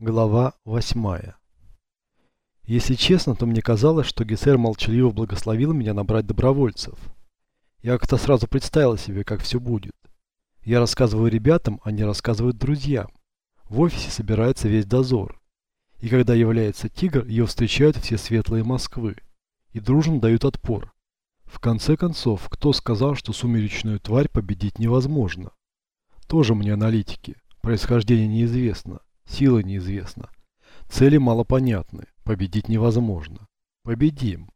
Глава 8. Если честно, то мне казалось, что Гессер молчаливо благословил меня набрать добровольцев. Я как-то сразу представил себе, как все будет. Я рассказываю ребятам, они рассказывают друзьям. В офисе собирается весь дозор. И когда является тигр, ее встречают все светлые Москвы. И дружно дают отпор. В конце концов, кто сказал, что сумеречную тварь победить невозможно? Тоже мне аналитики. Происхождение неизвестно. Сила неизвестна. Цели малопонятны. Победить невозможно. Победим.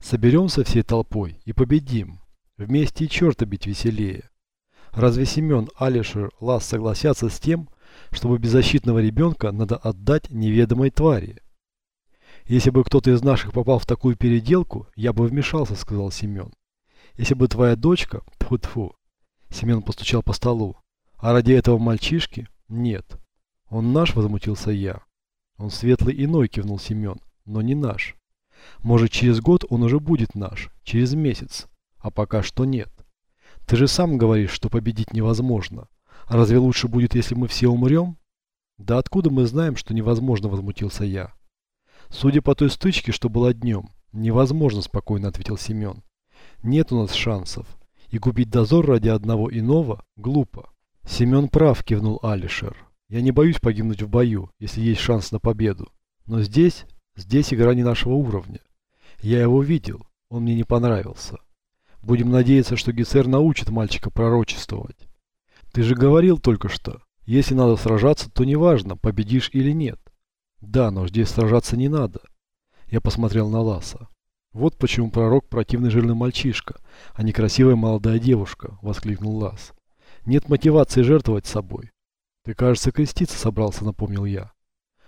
Соберемся всей толпой и победим. Вместе и черта бить веселее. Разве Семен, Алишер, Лас согласятся с тем, чтобы беззащитного ребенка надо отдать неведомой твари? Если бы кто-то из наших попал в такую переделку, я бы вмешался, сказал Семен. Если бы твоя дочка... Тьфу-тьфу. Семен постучал по столу. А ради этого мальчишки? Нет. «Он наш?» – возмутился я. «Он светлый иной», – кивнул Семен, – «но не наш. Может, через год он уже будет наш, через месяц, а пока что нет. Ты же сам говоришь, что победить невозможно. А разве лучше будет, если мы все умрем?» «Да откуда мы знаем, что невозможно?» – возмутился я. «Судя по той стычке, что была днем, невозможно», – спокойно ответил Семен. «Нет у нас шансов, и купить дозор ради одного иного – глупо». «Семен прав», – кивнул Алишер. Я не боюсь погибнуть в бою, если есть шанс на победу. Но здесь, здесь игра не нашего уровня. Я его видел, он мне не понравился. Будем надеяться, что Гессер научит мальчика пророчествовать. Ты же говорил только что, если надо сражаться, то неважно, победишь или нет. Да, но здесь сражаться не надо. Я посмотрел на Ласа. Вот почему пророк противный жирный мальчишка, а не красивая молодая девушка, воскликнул Лас. Нет мотивации жертвовать собой. Ты, кажется, креститься собрался, напомнил я.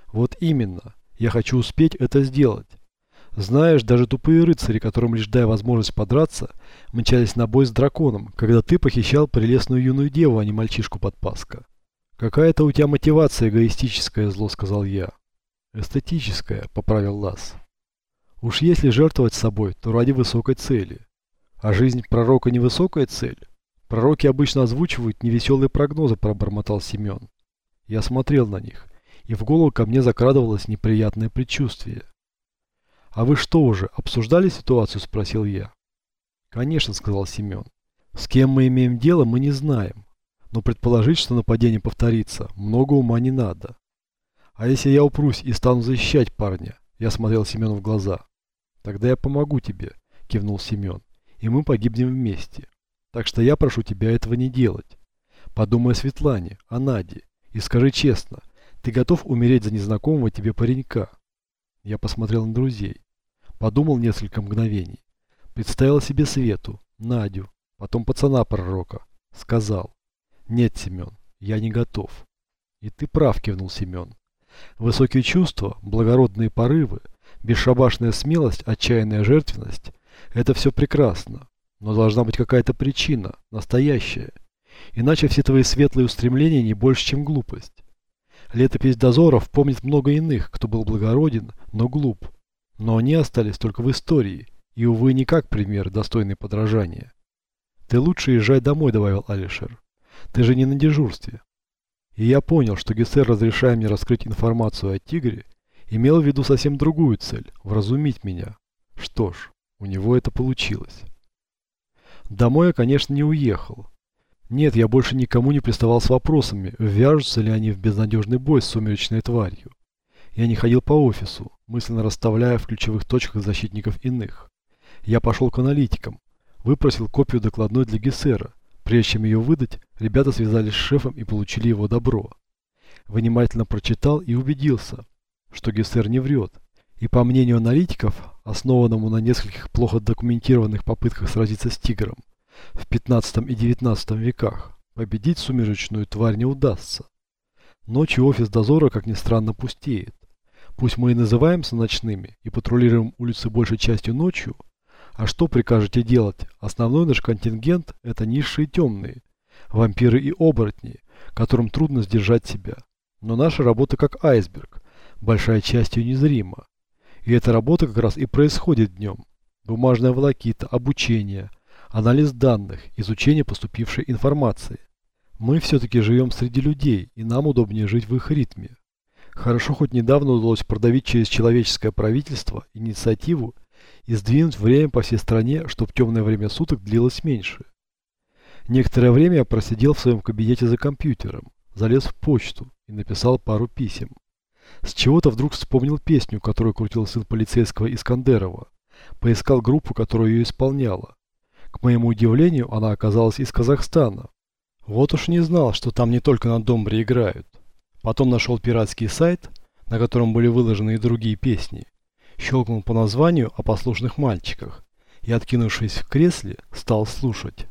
Вот именно. Я хочу успеть это сделать. Знаешь, даже тупые рыцари, которым лишь дай возможность подраться, мчались на бой с драконом, когда ты похищал прелестную юную деву, а не мальчишку подпаска. Какая-то у тебя мотивация эгоистическая, зло сказал я. Эстетическая, поправил Лас. Уж если жертвовать собой, то ради высокой цели. А жизнь пророка не высокая цель? Пророки обычно озвучивают невеселые прогнозы, пробормотал Семен. Я смотрел на них, и в голову ко мне закрадывалось неприятное предчувствие. «А вы что уже, обсуждали ситуацию?» – спросил я. «Конечно», – сказал Семен. «С кем мы имеем дело, мы не знаем. Но предположить, что нападение повторится, много ума не надо. А если я упрусь и стану защищать парня?» Я смотрел Семену в глаза. «Тогда я помогу тебе», – кивнул Семен. «И мы погибнем вместе. Так что я прошу тебя этого не делать. Подумай о Светлане, о Наде, и скажи честно, ты готов умереть за незнакомого тебе паренька? Я посмотрел на друзей. Подумал несколько мгновений. Представил себе Свету, Надю, потом пацана пророка. Сказал. Нет, Семен, я не готов. И ты прав, кивнул Семен. Высокие чувства, благородные порывы, бесшабашная смелость, отчаянная жертвенность – это все прекрасно. Но должна быть какая-то причина, настоящая. Иначе все твои светлые устремления не больше, чем глупость. Летопись дозоров помнит много иных, кто был благороден, но глуп. Но они остались только в истории, и, увы, не как пример, достойный подражания. «Ты лучше езжай домой», — добавил Алишер. «Ты же не на дежурстве». И я понял, что Гессер, разрешая мне раскрыть информацию о тигре, имел в виду совсем другую цель – вразумить меня. Что ж, у него это получилось. Домой я, конечно, не уехал. Нет, я больше никому не приставал с вопросами, вяжутся ли они в безнадежный бой с сумеречной тварью. Я не ходил по офису, мысленно расставляя в ключевых точках защитников иных. Я пошел к аналитикам, выпросил копию докладной для Гессера. Прежде чем ее выдать, ребята связались с шефом и получили его добро. Внимательно прочитал и убедился, что Гессер не врет. И по мнению аналитиков, основанному на нескольких плохо документированных попытках сразиться с тигром в 15 и 19 веках, победить сумеречную тварь не удастся. Ночью офис дозора, как ни странно, пустеет. Пусть мы и называемся ночными и патрулируем улицы большей частью ночью, а что прикажете делать? Основной наш контингент – это низшие темные, вампиры и оборотни, которым трудно сдержать себя. Но наша работа как айсберг, большая часть ее незрима. И эта работа как раз и происходит днем. Бумажная волокита, обучение, анализ данных, изучение поступившей информации. Мы все-таки живем среди людей, и нам удобнее жить в их ритме. Хорошо хоть недавно удалось продавить через человеческое правительство инициативу и сдвинуть время по всей стране, чтобы темное время суток длилось меньше. Некоторое время я просидел в своем кабинете за компьютером, залез в почту и написал пару писем. С чего-то вдруг вспомнил песню, которую крутил сын полицейского Искандерова. Поискал группу, которая ее исполняла. К моему удивлению, она оказалась из Казахстана. Вот уж не знал, что там не только на домбре играют. Потом нашел пиратский сайт, на котором были выложены и другие песни. Щелкнул по названию о послушных мальчиках и, откинувшись в кресле, стал слушать.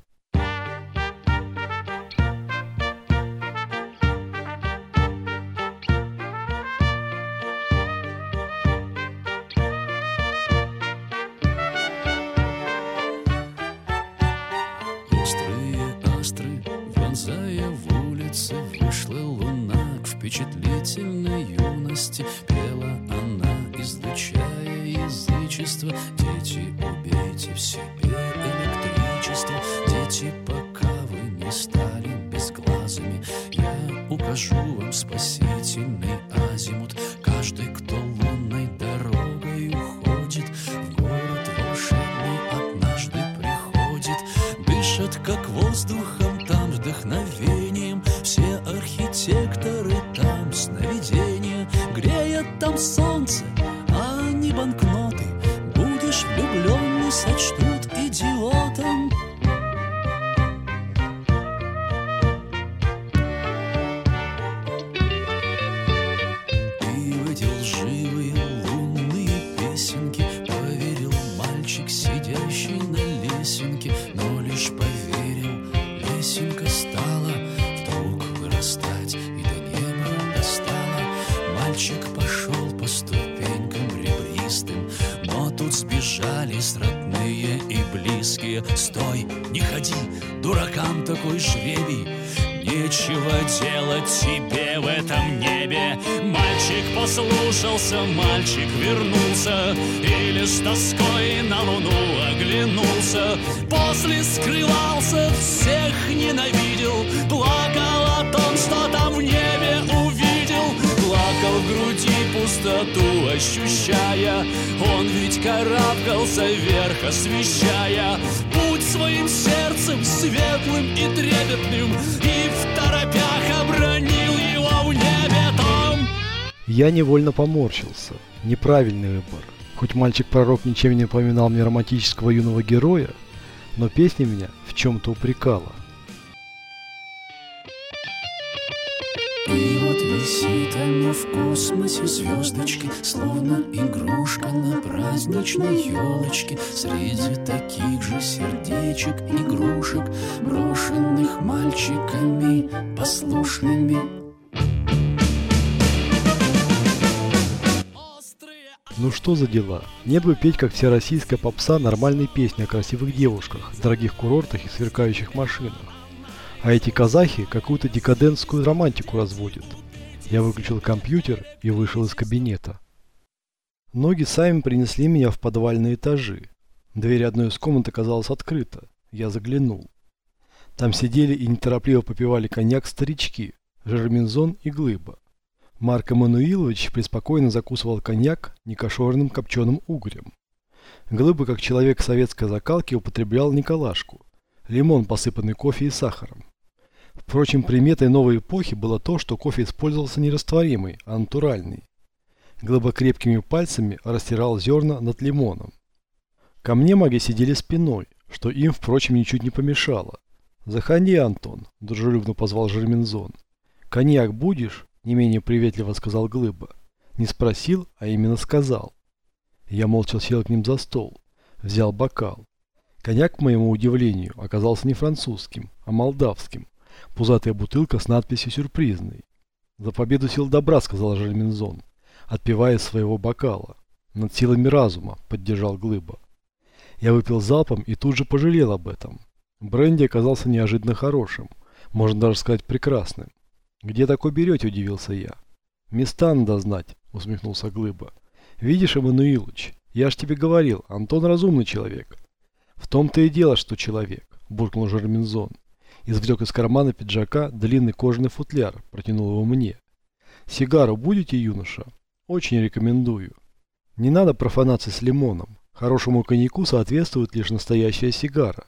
Юности Пела она, излучая язычество. Дети, убейте в себе электричество. Дети, пока вы не стали безглазыми. Я укажу вам спасительный азимут. Каждый, кто сбежались родные и близкие. Стой, не ходи, дуракам такой жребий. Нечего делать тебе в этом небе. Мальчик послушался, мальчик вернулся. Или с тоской на луну оглянулся. После скрывался, всех ненавидел. Плакал о том, что там в груди пустоту ощущая Он ведь карабкался вверх, освещая Путь своим сердцем светлым и трепетным И в торопях обронил его в небе там Я невольно поморщился. Неправильный выбор. Хоть мальчик-пророк ничем не напоминал мне романтического юного героя, но песня меня в чем-то упрекала. Висит она в космосе звездочки Словно игрушка на праздничной елочке Среди таких же сердечек игрушек Брошенных мальчиками послушными Ну что за дела? Не бы петь, как вся российская попса, нормальные песни о красивых девушках, дорогих курортах и сверкающих машинах. А эти казахи какую-то декадентскую романтику разводят. Я выключил компьютер и вышел из кабинета. Ноги сами принесли меня в подвальные этажи. Дверь одной из комнат оказалась открыта. Я заглянул. Там сидели и неторопливо попивали коньяк старички, Жермензон и Глыба. Марк Эммануилович преспокойно закусывал коньяк некошерным копченым угрем. Глыба, как человек советской закалки, употреблял николашку, лимон, посыпанный кофе и сахаром. Впрочем, приметой новой эпохи было то, что кофе использовался не растворимый, а натуральный. Глыба крепкими пальцами растирал зерна над лимоном. Ко мне маги сидели спиной, что им, впрочем, ничуть не помешало. «Заходи, Антон», – дружелюбно позвал Жермензон. «Коньяк будешь?» – не менее приветливо сказал Глыба. Не спросил, а именно сказал. Я молча сел к ним за стол, взял бокал. Коньяк, к моему удивлению, оказался не французским, а молдавским. Пузатая бутылка с надписью «Сюрпризный». «За победу сил добра», — сказал Жермензон, отпивая своего бокала. «Над силами разума», — поддержал Глыба. Я выпил залпом и тут же пожалел об этом. Бренди оказался неожиданно хорошим, можно даже сказать прекрасным. «Где такой берете?» – удивился я. «Места надо знать», – усмехнулся Глыба. «Видишь, Эммануилович, я ж тебе говорил, Антон разумный человек». «В том-то и дело, что человек», – буркнул Жермензон извлек из кармана пиджака длинный кожаный футляр, протянул его мне. Сигару будете, юноша? Очень рекомендую. Не надо профанаться с лимоном. Хорошему коньяку соответствует лишь настоящая сигара.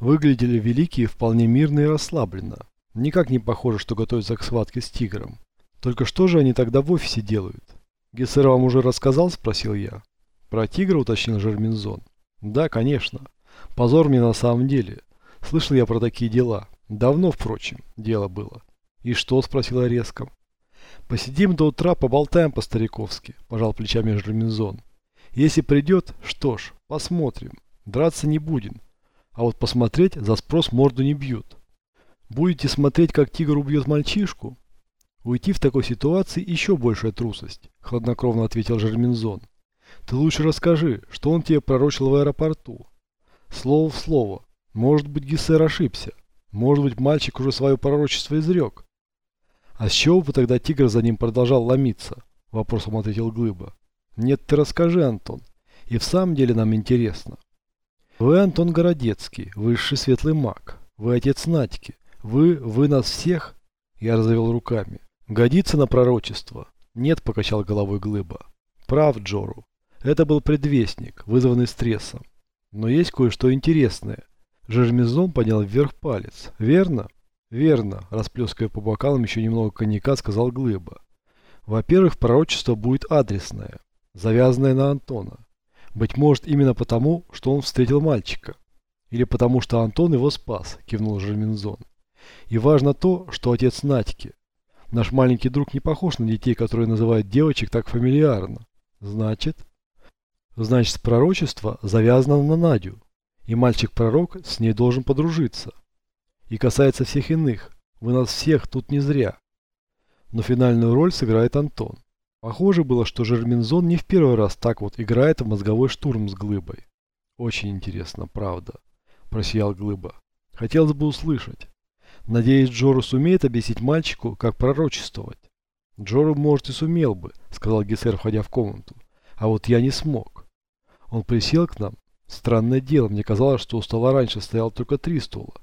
Выглядели великие вполне мирно и расслабленно. Никак не похоже, что готовятся к схватке с тигром. Только что же они тогда в офисе делают? Гессер вам уже рассказал, спросил я. Про тигра уточнил Жерминзон. Да, конечно. Позор мне на самом деле. Слышал я про такие дела. Давно, впрочем, дело было. И что, спросила резко. Посидим до утра, поболтаем по-стариковски, пожал плечами Жерминзон. Если придет, что ж, посмотрим. Драться не будем. А вот посмотреть за спрос морду не бьют. Будете смотреть, как тигр убьет мальчишку? Уйти в такой ситуации еще большая трусость, хладнокровно ответил Жерминзон. Ты лучше расскажи, что он тебе пророчил в аэропорту. Слово в слово. Может быть, Гессер ошибся. Может быть, мальчик уже свое пророчество изрек. А с чего бы тогда тигр за ним продолжал ломиться? Вопросом ответил Глыба. Нет, ты расскажи, Антон. И в самом деле нам интересно. Вы Антон Городецкий, высший светлый маг. Вы отец Надьки. Вы, вы нас всех? Я развел руками. Годится на пророчество? Нет, покачал головой Глыба. Прав, Джору. Это был предвестник, вызванный стрессом. Но есть кое-что интересное. Жермезон поднял вверх палец. Верно? Верно, расплескивая по бокалам еще немного коньяка, сказал Глыба. Во-первых, пророчество будет адресное, завязанное на Антона. Быть может, именно потому, что он встретил мальчика. Или потому, что Антон его спас, кивнул Жерминзон. И важно то, что отец Надьки. Наш маленький друг не похож на детей, которые называют девочек так фамильярно. Значит? Значит, пророчество завязано на Надю. И мальчик-пророк с ней должен подружиться. И касается всех иных. Вы нас всех тут не зря. Но финальную роль сыграет Антон. Похоже было, что Жерминзон не в первый раз так вот играет в мозговой штурм с Глыбой. Очень интересно, правда. Просиял Глыба. Хотелось бы услышать. Надеюсь, Джору сумеет объяснить мальчику, как пророчествовать. Джору, может, и сумел бы, сказал Гессер, входя в комнату. А вот я не смог. Он присел к нам. Странное дело, мне казалось, что у стола раньше стоял только три стула.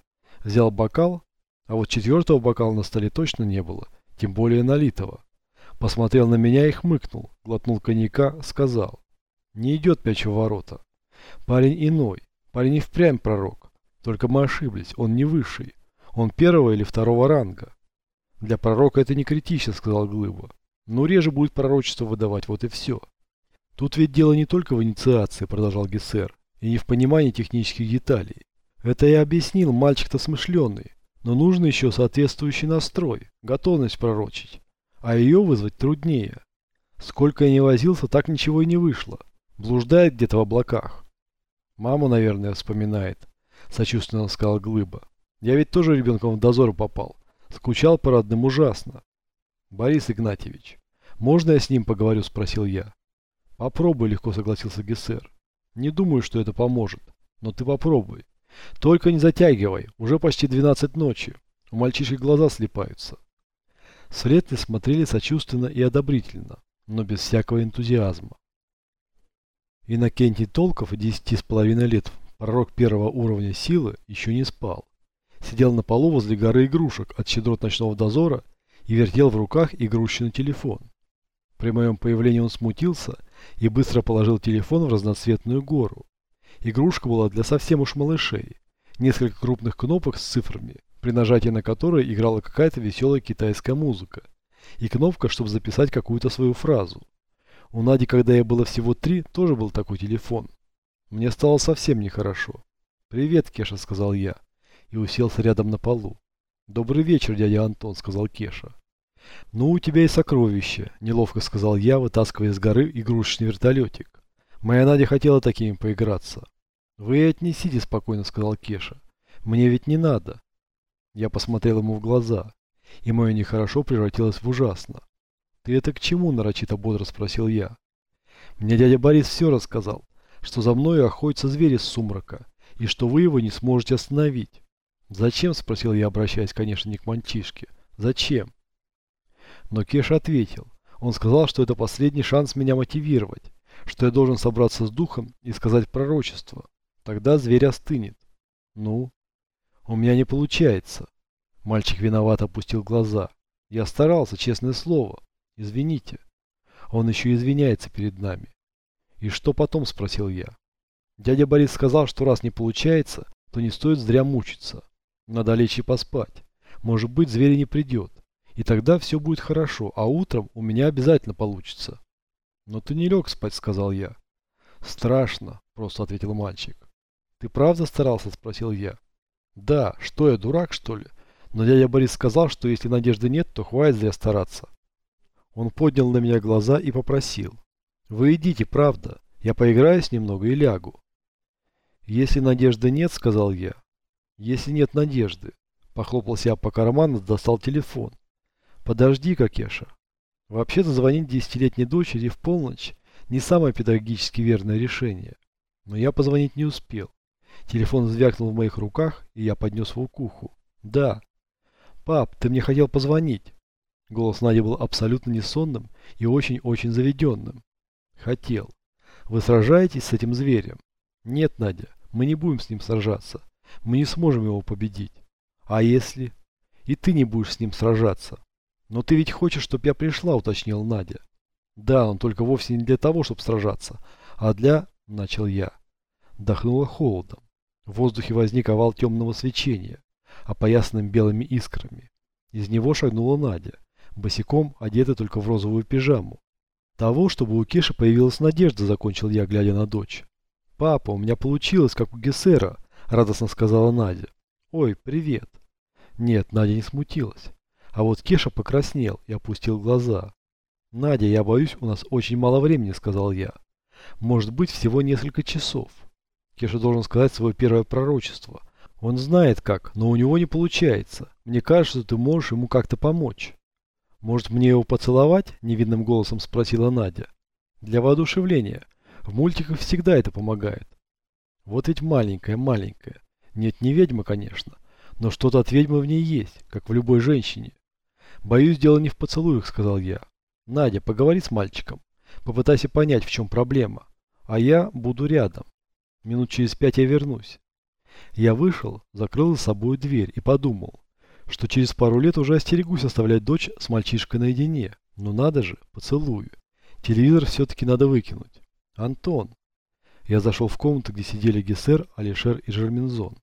Взял бокал, а вот четвертого бокала на столе точно не было, тем более налитого. Посмотрел на меня и хмыкнул, глотнул коньяка, сказал. Не идет мяч в ворота. Парень иной, парень и впрямь пророк. Только мы ошиблись, он не высший. Он первого или второго ранга. Для пророка это не критично, сказал Глыба. Но реже будет пророчество выдавать, вот и все. Тут ведь дело не только в инициации, продолжал Гессер, и не в понимании технических деталей. Это я объяснил, мальчик-то смышленый, но нужно еще соответствующий настрой, готовность пророчить. А ее вызвать труднее. Сколько я не возился, так ничего и не вышло. Блуждает где-то в облаках. Маму, наверное, вспоминает, сочувственно сказал Глыба. Я ведь тоже ребенком в дозор попал. Скучал по родным ужасно. Борис Игнатьевич, можно я с ним поговорю, спросил я. Попробуй, легко согласился Гессер. Не думаю, что это поможет, но ты попробуй. Только не затягивай, уже почти 12 ночи. У мальчишек глаза слепаются. Светли смотрели сочувственно и одобрительно, но без всякого энтузиазма. Иннокентий Толков, десяти с половиной лет, пророк первого уровня силы, еще не спал. Сидел на полу возле горы игрушек от щедрот ночного дозора и вертел в руках игрушечный телефон. При моем появлении он смутился и быстро положил телефон в разноцветную гору. Игрушка была для совсем уж малышей. Несколько крупных кнопок с цифрами, при нажатии на которые играла какая-то веселая китайская музыка. И кнопка, чтобы записать какую-то свою фразу. У Нади, когда я было всего три, тоже был такой телефон. Мне стало совсем нехорошо. «Привет, Кеша», — сказал я, и уселся рядом на полу. «Добрый вечер, дядя Антон», — сказал Кеша. «Ну, у тебя и сокровище», — неловко сказал я, вытаскивая с горы игрушечный вертолетик. Моя Надя хотела такими поиграться. «Вы отнесите спокойно», — сказал Кеша. «Мне ведь не надо». Я посмотрел ему в глаза, и мое нехорошо превратилось в ужасно. «Ты это к чему?» – нарочито бодро спросил я. «Мне дядя Борис все рассказал, что за мной охотятся звери с сумрака, и что вы его не сможете остановить». «Зачем?» – спросил я, обращаясь, конечно, не к мальчишке. «Зачем?» Но Кеша ответил. Он сказал, что это последний шанс меня мотивировать, что я должен собраться с духом и сказать пророчество. Тогда зверь остынет. Ну? У меня не получается. Мальчик виновато опустил глаза. Я старался, честное слово. Извините. Он еще извиняется перед нами. И что потом, спросил я. Дядя Борис сказал, что раз не получается, то не стоит зря мучиться. Надо лечь и поспать. Может быть, зверь не придет. И тогда все будет хорошо, а утром у меня обязательно получится. Но ты не лег спать, сказал я. Страшно, просто ответил мальчик. Ты правда старался, спросил я. Да, что я, дурак, что ли? Но дядя Борис сказал, что если надежды нет, то хватит зря стараться. Он поднял на меня глаза и попросил. Вы идите, правда. Я поиграюсь немного и лягу. Если надежды нет, сказал я. Если нет надежды. Похлопал себя по карману, достал телефон. Подожди, Кокеша. Вообще-то звонить десятилетней дочери в полночь не самое педагогически верное решение. Но я позвонить не успел. Телефон звякнул в моих руках, и я поднес его к уху. Да. Пап, ты мне хотел позвонить. Голос Нади был абсолютно несонным и очень-очень заведенным. Хотел. Вы сражаетесь с этим зверем? Нет, Надя, мы не будем с ним сражаться. Мы не сможем его победить. А если? И ты не будешь с ним сражаться. Но ты ведь хочешь, чтобы я пришла, уточнил Надя. Да, он только вовсе не для того, чтобы сражаться, а для... Начал я. Дохнуло холодом. В воздухе возник овал темного свечения, опоясанным белыми искрами. Из него шагнула Надя, босиком одетая только в розовую пижаму. Того, чтобы у Кеши появилась надежда, закончил я, глядя на дочь. «Папа, у меня получилось, как у Гессера», — радостно сказала Надя. «Ой, привет». Нет, Надя не смутилась. А вот Кеша покраснел и опустил глаза. «Надя, я боюсь, у нас очень мало времени», — сказал я. «Может быть, всего несколько часов». Кеша должен сказать свое первое пророчество. Он знает как, но у него не получается. Мне кажется, ты можешь ему как-то помочь. «Может, мне его поцеловать?» – невидным голосом спросила Надя. «Для воодушевления. В мультиках всегда это помогает». «Вот ведь маленькая, маленькая. Нет, не ведьма, конечно. Но что-то от ведьмы в ней есть, как в любой женщине. Боюсь, дело не в поцелуях», – сказал я. «Надя, поговори с мальчиком. Попытайся понять, в чем проблема. А я буду рядом. Минут через пять я вернусь». Я вышел, закрыл за собой дверь и подумал, что через пару лет уже остерегусь оставлять дочь с мальчишкой наедине. Но надо же, поцелую. Телевизор все-таки надо выкинуть. Антон. Я зашел в комнату, где сидели Гессер, Алишер и Жермензон.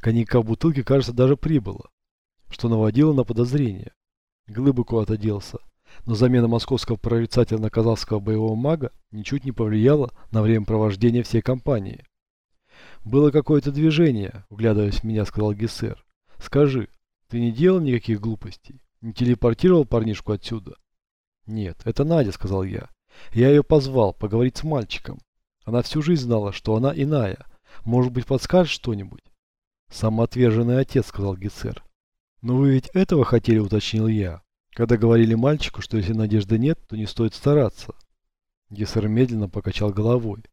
Коньяка в бутылке, кажется, даже прибыло, что наводило на подозрение. Глыбы куда-то делся, но замена московского прорицательно казахского боевого мага ничуть не повлияла на время провождения всей кампании. «Было какое-то движение», — вглядываясь в меня, сказал Гессер. «Скажи, ты не делал никаких глупостей? Не телепортировал парнишку отсюда? Нет, это Надя, сказал я. Я ее позвал поговорить с мальчиком. Она всю жизнь знала, что она иная. Может быть, подскажет что-нибудь? Самоотверженный отец, сказал Гессер. Но вы ведь этого хотели, уточнил я. Когда говорили мальчику, что если надежды нет, то не стоит стараться. Гессер медленно покачал головой.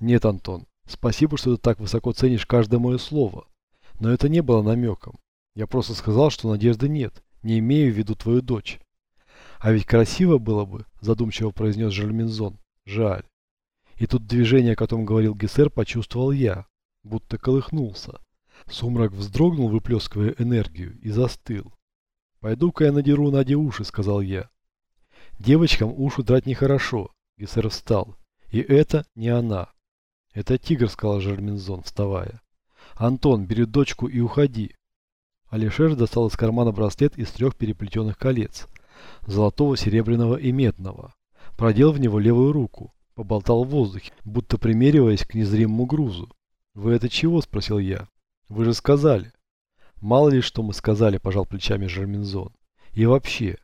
Нет, Антон, спасибо, что ты так высоко ценишь каждое мое слово. Но это не было намеком. Я просто сказал, что надежды нет, не имею в виду твою дочь. А ведь красиво было бы, задумчиво произнес Жальминзон. Жаль. И тут движение, о котором говорил Гессер, почувствовал я, будто колыхнулся. Сумрак вздрогнул, выплескивая энергию, и застыл. «Пойду-ка я надеру Наде уши», — сказал я. «Девочкам уши драть нехорошо», — Гессер встал. «И это не она». «Это тигр», — сказал Жермензон, вставая. «Антон, бери дочку и уходи. Алишер достал из кармана браслет из трех переплетенных колец, золотого, серебряного и медного. Продел в него левую руку, поболтал в воздухе, будто примериваясь к незримому грузу. «Вы это чего?» – спросил я. «Вы же сказали». «Мало ли, что мы сказали», – пожал плечами Жермензон. «И вообще,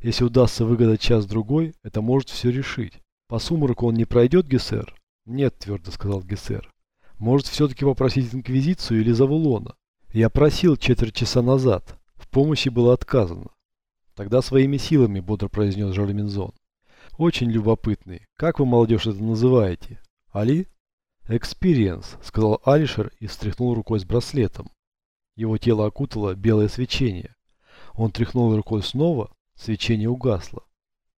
если удастся выгадать час-другой, это может все решить. По сумраку он не пройдет, Гессер?» «Нет», – твердо сказал Гессер. «Может, все-таки попросить Инквизицию или Завулона?» Я просил четверть часа назад. В помощи было отказано. Тогда своими силами, бодро произнес Жермензон. Очень любопытный. Как вы, молодежь, это называете? Али? Experience, сказал Алишер и встряхнул рукой с браслетом. Его тело окутало белое свечение. Он тряхнул рукой снова, свечение угасло.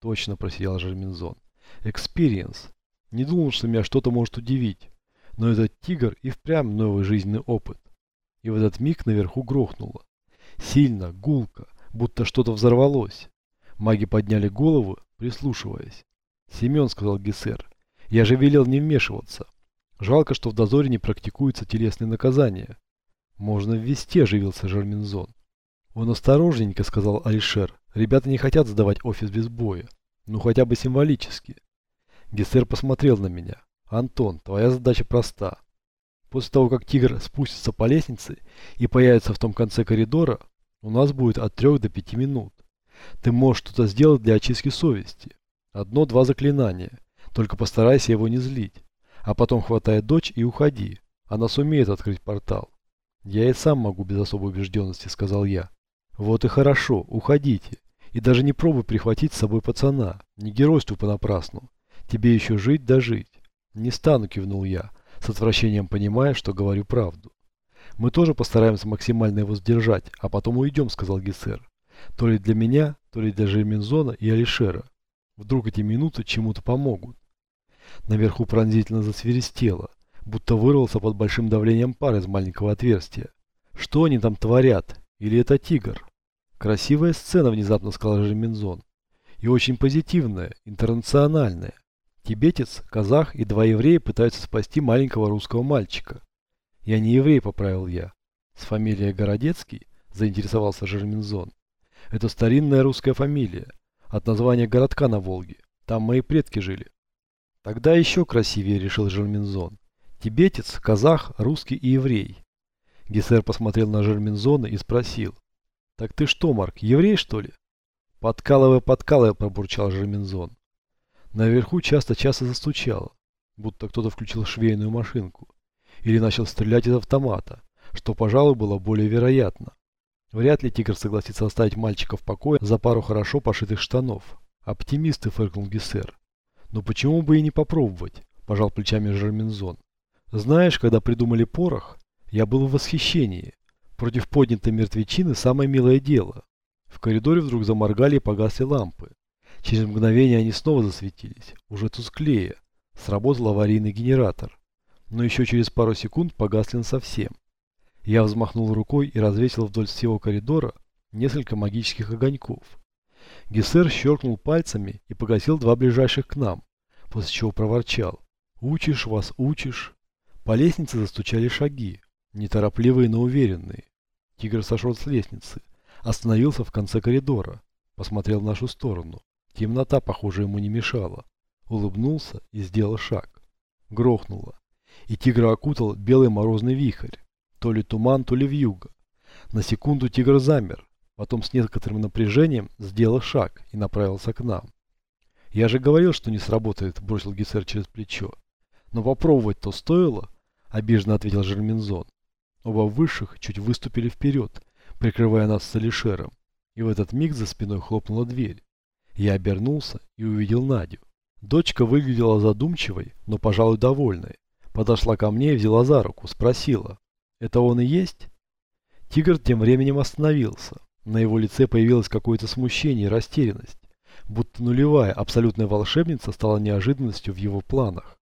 Точно, просиял Жермензон. Experience. Не думал, что меня что-то может удивить. Но этот тигр и впрямь новый жизненный опыт и в этот миг наверху грохнуло. Сильно, гулко, будто что-то взорвалось. Маги подняли головы, прислушиваясь. «Семен», — сказал Гесер, — «я же велел не вмешиваться. Жалко, что в дозоре не практикуются телесные наказания». «Можно ввести», — оживился Жермензон. «Он осторожненько», — сказал Алишер. «Ребята не хотят сдавать офис без боя. Ну, хотя бы символически». Гессер посмотрел на меня. «Антон, твоя задача проста. После того, как тигр спустится по лестнице и появится в том конце коридора, у нас будет от 3 до 5 минут. Ты можешь что-то сделать для очистки совести. Одно-два заклинания. Только постарайся его не злить. А потом хватай дочь и уходи. Она сумеет открыть портал. Я и сам могу без особой убежденности, сказал я. Вот и хорошо, уходите. И даже не пробуй прихватить с собой пацана. Не геройствуй понапрасну. Тебе еще жить да жить. Не стану, кивнул я, с отвращением понимая, что говорю правду. Мы тоже постараемся максимально его сдержать, а потом уйдем, сказал Гессер. То ли для меня, то ли для Жермензона и Алишера. Вдруг эти минуты чему-то помогут. Наверху пронзительно засверестело, будто вырвался под большим давлением пар из маленького отверстия. Что они там творят? Или это тигр? Красивая сцена, внезапно сказал Жермензон. И очень позитивная, интернациональная. Тибетец, казах и два еврея пытаются спасти маленького русского мальчика. Я не еврей, поправил я. С фамилией Городецкий, заинтересовался Жермензон. Это старинная русская фамилия, от названия городка на Волге. Там мои предки жили. Тогда еще красивее, решил Жермензон. Тибетец, казах, русский и еврей. Гессер посмотрел на Жермензона и спросил. Так ты что, Марк, еврей что ли? Подкалывая, подкалывая, пробурчал Жермензон. Наверху часто-часто застучало, будто кто-то включил швейную машинку. Или начал стрелять из автомата, что, пожалуй, было более вероятно. Вряд ли тигр согласится оставить мальчика в покое за пару хорошо пошитых штанов. Оптимисты, фыркнул Гессер. Но почему бы и не попробовать, пожал плечами Жермензон. Знаешь, когда придумали порох, я был в восхищении. Против поднятой мертвечины самое милое дело. В коридоре вдруг заморгали и погасли лампы. Через мгновение они снова засветились, уже тусклее. Сработал аварийный генератор. Но еще через пару секунд погасли совсем. Я взмахнул рукой и развесил вдоль всего коридора несколько магических огоньков. Гессер щелкнул пальцами и погасил два ближайших к нам, после чего проворчал. «Учишь вас, учишь». По лестнице застучали шаги, неторопливые, но уверенные. Тигр сошел с лестницы, остановился в конце коридора, посмотрел в нашу сторону. Темнота, похоже, ему не мешала. Улыбнулся и сделал шаг. Грохнуло, и тигра окутал белый морозный вихрь. То ли туман, то ли вьюга. На секунду тигр замер, потом с некоторым напряжением сделал шаг и направился к нам. «Я же говорил, что не сработает», – бросил Гессер через плечо. «Но попробовать-то стоило», – обиженно ответил Жермензон. Оба высших чуть выступили вперед, прикрывая нас с Алишером. И в этот миг за спиной хлопнула дверь. Я обернулся и увидел Надю. Дочка выглядела задумчивой, но, пожалуй, довольной. Подошла ко мне и взяла за руку, спросила. Это он и есть? Тигр тем временем остановился. На его лице появилось какое-то смущение и растерянность. Будто нулевая, абсолютная волшебница стала неожиданностью в его планах.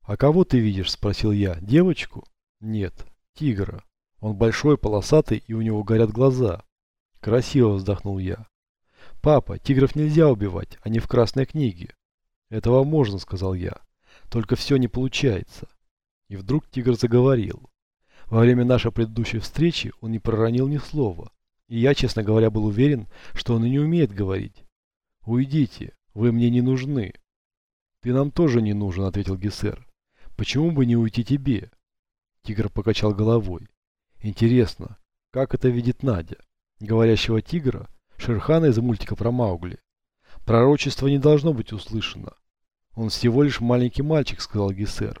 «А кого ты видишь?» – спросил я. «Девочку?» «Нет, тигра. Он большой, полосатый, и у него горят глаза». «Красиво!» – вздохнул я. «Папа, тигров нельзя убивать, они в красной книге». «Этого можно», – сказал я. «Только все не получается». И вдруг тигр заговорил. Во время нашей предыдущей встречи он не проронил ни слова. И я, честно говоря, был уверен, что он и не умеет говорить. «Уйдите, вы мне не нужны». «Ты нам тоже не нужен», — ответил Гессер. «Почему бы не уйти тебе?» Тигр покачал головой. «Интересно, как это видит Надя? Говорящего тигра? Шерхана из мультика про Маугли? Пророчество не должно быть услышано. Он всего лишь маленький мальчик», — сказал Гессер.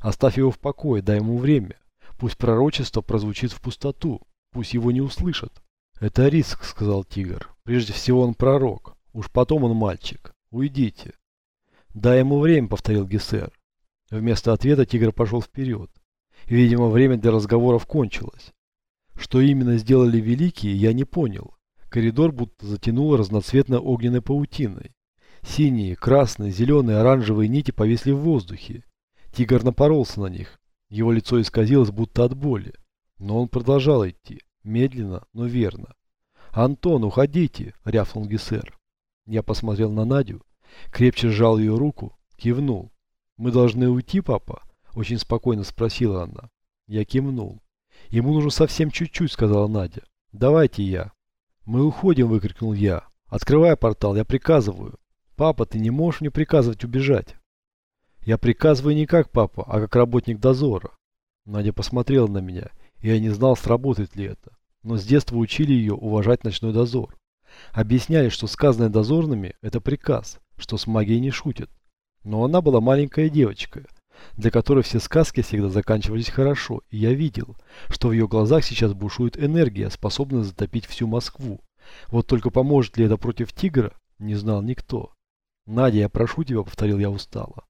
«Оставь его в покое, дай ему время. Пусть пророчество прозвучит в пустоту, пусть его не услышат. Это риск, сказал тигр. Прежде всего он пророк, уж потом он мальчик. Уйдите. Дай ему время, повторил Гессер. Вместо ответа тигр пошел вперед. Видимо, время для разговоров кончилось. Что именно сделали великие, я не понял. Коридор будто затянуло разноцветной огненной паутиной. Синие, красные, зеленые, оранжевые нити повисли в воздухе. Тигр напоролся на них, его лицо исказилось будто от боли. Но он продолжал идти, медленно, но верно. «Антон, уходите!» – рявкнул Гессер. Я посмотрел на Надю, крепче сжал ее руку, кивнул. «Мы должны уйти, папа?» – очень спокойно спросила она. Я кивнул. «Ему нужно совсем чуть-чуть», – сказала Надя. «Давайте я». «Мы уходим!» – выкрикнул я. «Открывай портал, я приказываю». «Папа, ты не можешь мне приказывать убежать». «Я приказываю не как папа, а как работник дозора». Надя посмотрела на меня, я не знал, сработает ли это. Но с детства учили ее уважать ночной дозор. Объясняли, что сказанное дозорными – это приказ, что с магией не шутят. Но она была маленькая девочка, для которой все сказки всегда заканчивались хорошо, и я видел, что в ее глазах сейчас бушует энергия, способная затопить всю Москву. Вот только поможет ли это против тигра, не знал никто. «Надя, я прошу тебя», — повторил я устало.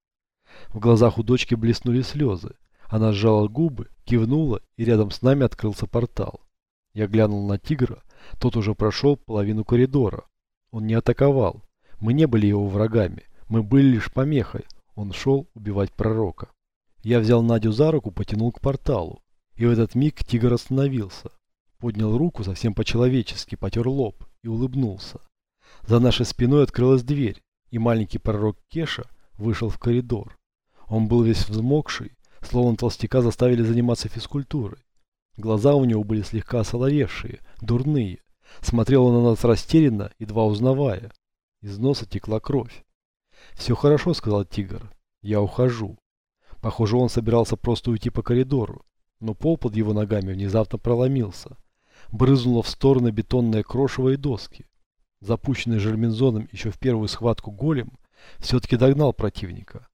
В глазах у дочки блеснули слезы. Она сжала губы, кивнула, и рядом с нами открылся портал. Я глянул на тигра, тот уже прошел половину коридора. Он не атаковал. Мы не были его врагами, мы были лишь помехой. Он шел убивать пророка. Я взял Надю за руку, потянул к порталу. И в этот миг тигр остановился. Поднял руку совсем по-человечески, потер лоб и улыбнулся. За нашей спиной открылась дверь, и маленький пророк Кеша вышел в коридор. Он был весь взмокший, словно толстяка заставили заниматься физкультурой. Глаза у него были слегка осоловевшие, дурные. Смотрел он на нас растерянно, едва узнавая. Из носа текла кровь. «Все хорошо», — сказал тигр. «Я ухожу». Похоже, он собирался просто уйти по коридору, но пол под его ногами внезапно проломился. Брызнуло в стороны бетонные крошевые доски. Запущенный Жермензоном еще в первую схватку голем все-таки догнал противника.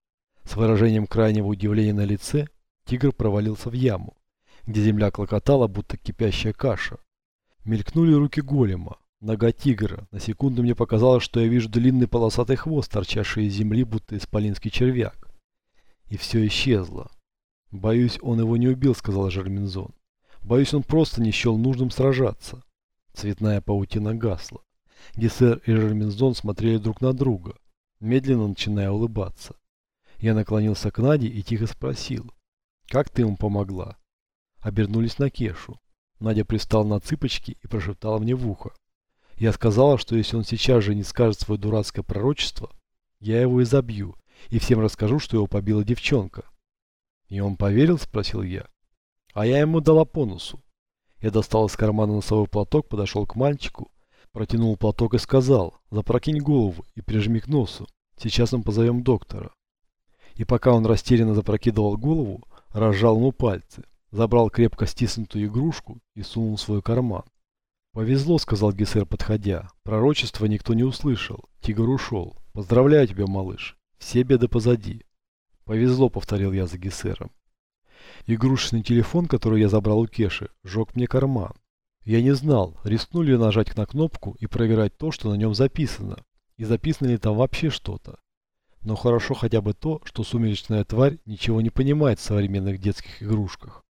С выражением крайнего удивления на лице тигр провалился в яму, где земля клокотала, будто кипящая каша. Мелькнули руки голема, Нога тигра. На секунду мне показалось, что я вижу длинный полосатый хвост, торчавший из земли, будто исполинский червяк. И все исчезло. «Боюсь, он его не убил», — сказал Жермензон. «Боюсь, он просто не счел нужным сражаться». Цветная паутина гасла. Гессер и Жермензон смотрели друг на друга, медленно начиная улыбаться. Я наклонился к Наде и тихо спросил, «Как ты ему помогла?» Обернулись на Кешу. Надя пристала на цыпочки и прошептала мне в ухо. Я сказала, что если он сейчас же не скажет свое дурацкое пророчество, я его изобью и всем расскажу, что его побила девчонка. И он поверил, спросил я. А я ему дала по носу. Я достал из кармана носовой платок, подошел к мальчику, протянул платок и сказал, запрокинь голову и прижми к носу. Сейчас мы позовем доктора. И пока он растерянно запрокидывал голову, разжал ему пальцы, забрал крепко стиснутую игрушку и сунул в свой карман. «Повезло», — сказал Гессер, подходя. «Пророчество никто не услышал. Тигр ушел. Поздравляю тебя, малыш. Все беды позади». «Повезло», — повторил я за Гессером. Игрушечный телефон, который я забрал у Кеши, жег мне карман. Я не знал, рискну ли нажать на кнопку и проверять то, что на нем записано, и записано ли там вообще что-то. Но хорошо хотя бы то, что сумеречная тварь ничего не понимает в современных детских игрушках.